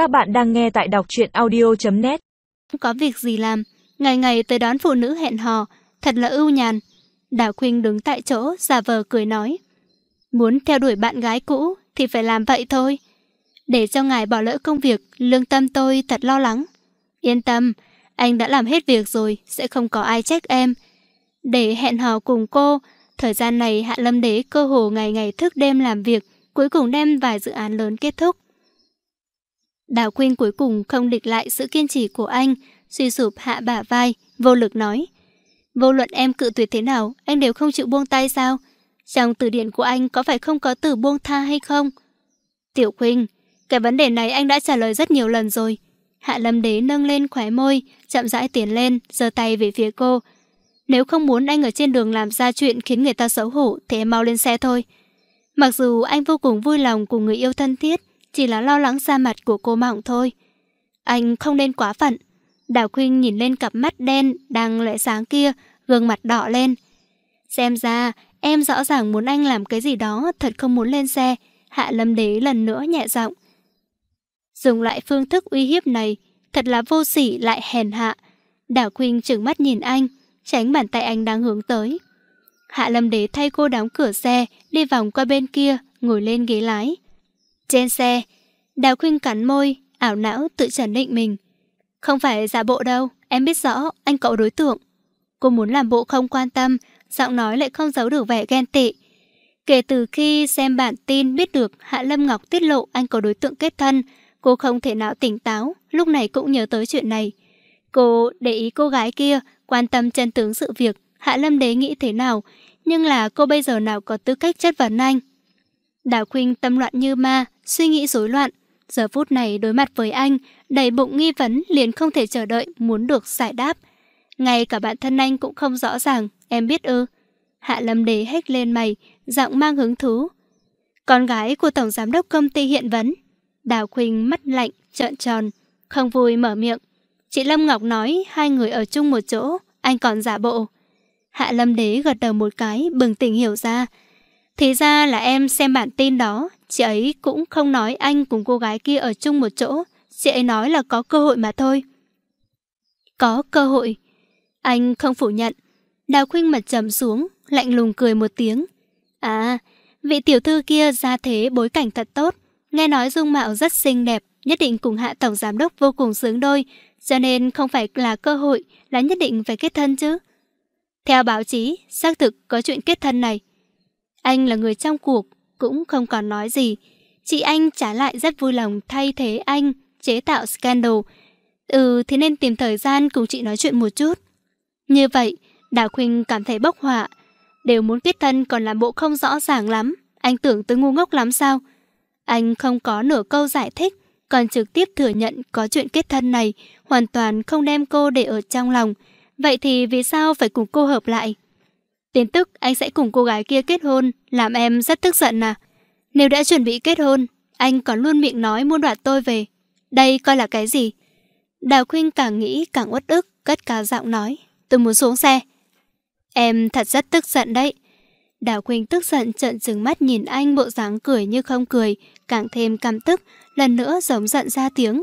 Các bạn đang nghe tại đọc truyện audio.net Không có việc gì làm, ngày ngày tới đón phụ nữ hẹn hò, thật là ưu nhàn. Đào Khuynh đứng tại chỗ, giả vờ cười nói. Muốn theo đuổi bạn gái cũ thì phải làm vậy thôi. Để cho ngài bỏ lỡ công việc, lương tâm tôi thật lo lắng. Yên tâm, anh đã làm hết việc rồi, sẽ không có ai trách em. Để hẹn hò cùng cô, thời gian này Hạ Lâm Đế cơ hồ ngày ngày thức đêm làm việc, cuối cùng đem vài dự án lớn kết thúc. Đào Quyên cuối cùng không địch lại sự kiên trì của anh, suy sụp hạ bả vai, vô lực nói. Vô luận em cự tuyệt thế nào, anh đều không chịu buông tay sao? Trong từ điển của anh có phải không có từ buông tha hay không? Tiểu Quynh, cái vấn đề này anh đã trả lời rất nhiều lần rồi. Hạ Lâm Đế nâng lên khóe môi, chậm rãi tiến lên, giơ tay về phía cô. Nếu không muốn anh ở trên đường làm ra chuyện khiến người ta xấu hổ thì em mau lên xe thôi. Mặc dù anh vô cùng vui lòng cùng người yêu thân thiết, chỉ là lo lắng da mặt của cô mỏng thôi. Anh không nên quá phận. Đào Khuynh nhìn lên cặp mắt đen đang lệ sáng kia, gương mặt đỏ lên. Xem ra, em rõ ràng muốn anh làm cái gì đó thật không muốn lên xe. Hạ Lâm Đế lần nữa nhẹ giọng. Dùng lại phương thức uy hiếp này, thật là vô sỉ lại hèn hạ. Đào Khuynh trừng mắt nhìn anh, tránh bàn tay anh đang hướng tới. Hạ Lâm Đế thay cô đóng cửa xe, đi vòng qua bên kia, ngồi lên ghế lái. Trên xe, Đào Khuynh cắn môi, ảo não tự trần định mình. Không phải giả bộ đâu, em biết rõ anh cậu đối tượng. Cô muốn làm bộ không quan tâm, giọng nói lại không giấu được vẻ ghen tị. Kể từ khi xem bản tin biết được Hạ Lâm Ngọc tiết lộ anh có đối tượng kết thân, cô không thể nào tỉnh táo, lúc này cũng nhớ tới chuyện này. Cô để ý cô gái kia, quan tâm chân tướng sự việc, Hạ Lâm Đế nghĩ thế nào, nhưng là cô bây giờ nào có tư cách chất vấn anh. Đào Khuynh tâm loạn như ma, suy nghĩ rối loạn. Giờ phút này đối mặt với anh, đầy bụng nghi vấn liền không thể chờ đợi muốn được giải đáp. Ngay cả bản thân anh cũng không rõ ràng, em biết ư. Hạ Lâm Đế hét lên mày, giọng mang hứng thú. Con gái của Tổng Giám đốc công ty hiện vấn. Đào quỳnh mắt lạnh, trợn tròn, không vui mở miệng. Chị Lâm Ngọc nói hai người ở chung một chỗ, anh còn giả bộ. Hạ Lâm Đế gật đầu một cái, bừng tỉnh hiểu ra. Thì ra là em xem bản tin đó, chị ấy cũng không nói anh cùng cô gái kia ở chung một chỗ. Chị ấy nói là có cơ hội mà thôi. Có cơ hội. Anh không phủ nhận. Đào khuynh mặt trầm xuống, lạnh lùng cười một tiếng. À, vị tiểu thư kia ra thế bối cảnh thật tốt. Nghe nói dung mạo rất xinh đẹp, nhất định cùng hạ tổng giám đốc vô cùng sướng đôi. Cho nên không phải là cơ hội, là nhất định phải kết thân chứ. Theo báo chí, xác thực có chuyện kết thân này. Anh là người trong cuộc, cũng không còn nói gì. Chị anh trả lại rất vui lòng thay thế anh, chế tạo scandal. Ừ, thế nên tìm thời gian cùng chị nói chuyện một chút. Như vậy, Đào Khuynh cảm thấy bốc họa. Đều muốn kết thân còn làm bộ không rõ ràng lắm. Anh tưởng tôi ngu ngốc lắm sao? Anh không có nửa câu giải thích, còn trực tiếp thừa nhận có chuyện kết thân này, hoàn toàn không đem cô để ở trong lòng. Vậy thì vì sao phải cùng cô hợp lại? Tin tức anh sẽ cùng cô gái kia kết hôn, làm em rất tức giận à. Nếu đã chuẩn bị kết hôn, anh còn luôn miệng nói muốn đoạt tôi về. Đây coi là cái gì? Đào Khuynh càng nghĩ càng uất ức, cất cao giọng nói. Tôi muốn xuống xe. Em thật rất tức giận đấy. Đào Khuynh tức giận trợn trừng mắt nhìn anh bộ dáng cười như không cười, càng thêm căm tức, lần nữa giống giận ra tiếng.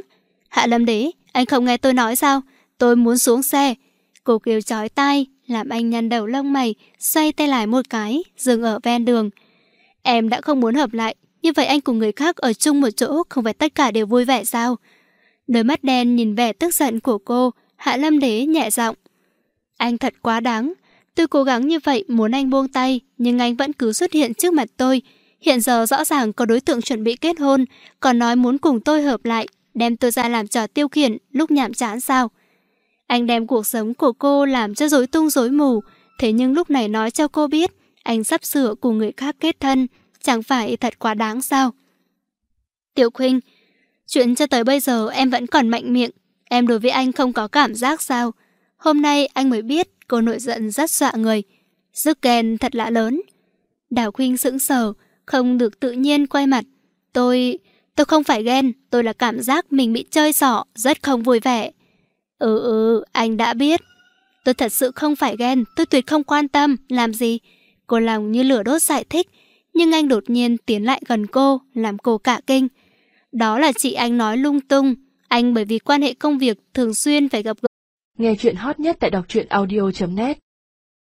Hạ Lâm Đế, anh không nghe tôi nói sao? Tôi muốn xuống xe. Cô kêu chói tai, làm anh nhăn đầu lông mày, xoay tay lại một cái, dừng ở ven đường. Em đã không muốn hợp lại, như vậy anh cùng người khác ở chung một chỗ không phải tất cả đều vui vẻ sao? Đôi mắt đen nhìn vẻ tức giận của cô, Hạ Lâm Đế nhẹ giọng. Anh thật quá đáng. Tôi cố gắng như vậy muốn anh buông tay, nhưng anh vẫn cứ xuất hiện trước mặt tôi. Hiện giờ rõ ràng có đối tượng chuẩn bị kết hôn, còn nói muốn cùng tôi hợp lại, đem tôi ra làm trò tiêu khiển lúc nhảm chán sao? Anh đem cuộc sống của cô làm cho rối tung rối mù, thế nhưng lúc này nói cho cô biết anh sắp sửa cùng người khác kết thân, chẳng phải thật quá đáng sao? Tiểu Khuynh, chuyện cho tới bây giờ em vẫn còn mạnh miệng, em đối với anh không có cảm giác sao? Hôm nay anh mới biết cô nội giận rất dọa người. Sức ghen thật lạ lớn. Đào Khuynh sững sờ, không được tự nhiên quay mặt. Tôi... tôi không phải ghen, tôi là cảm giác mình bị chơi xỏ, rất không vui vẻ. Ừ ừ, anh đã biết. Tôi thật sự không phải ghen, tôi tuyệt không quan tâm, làm gì. Cô lòng như lửa đốt giải thích, nhưng anh đột nhiên tiến lại gần cô, làm cô cả kinh. Đó là chị anh nói lung tung. Anh bởi vì quan hệ công việc thường xuyên phải gặp gỡ. Nghe chuyện hot nhất tại đọc truyện audio.net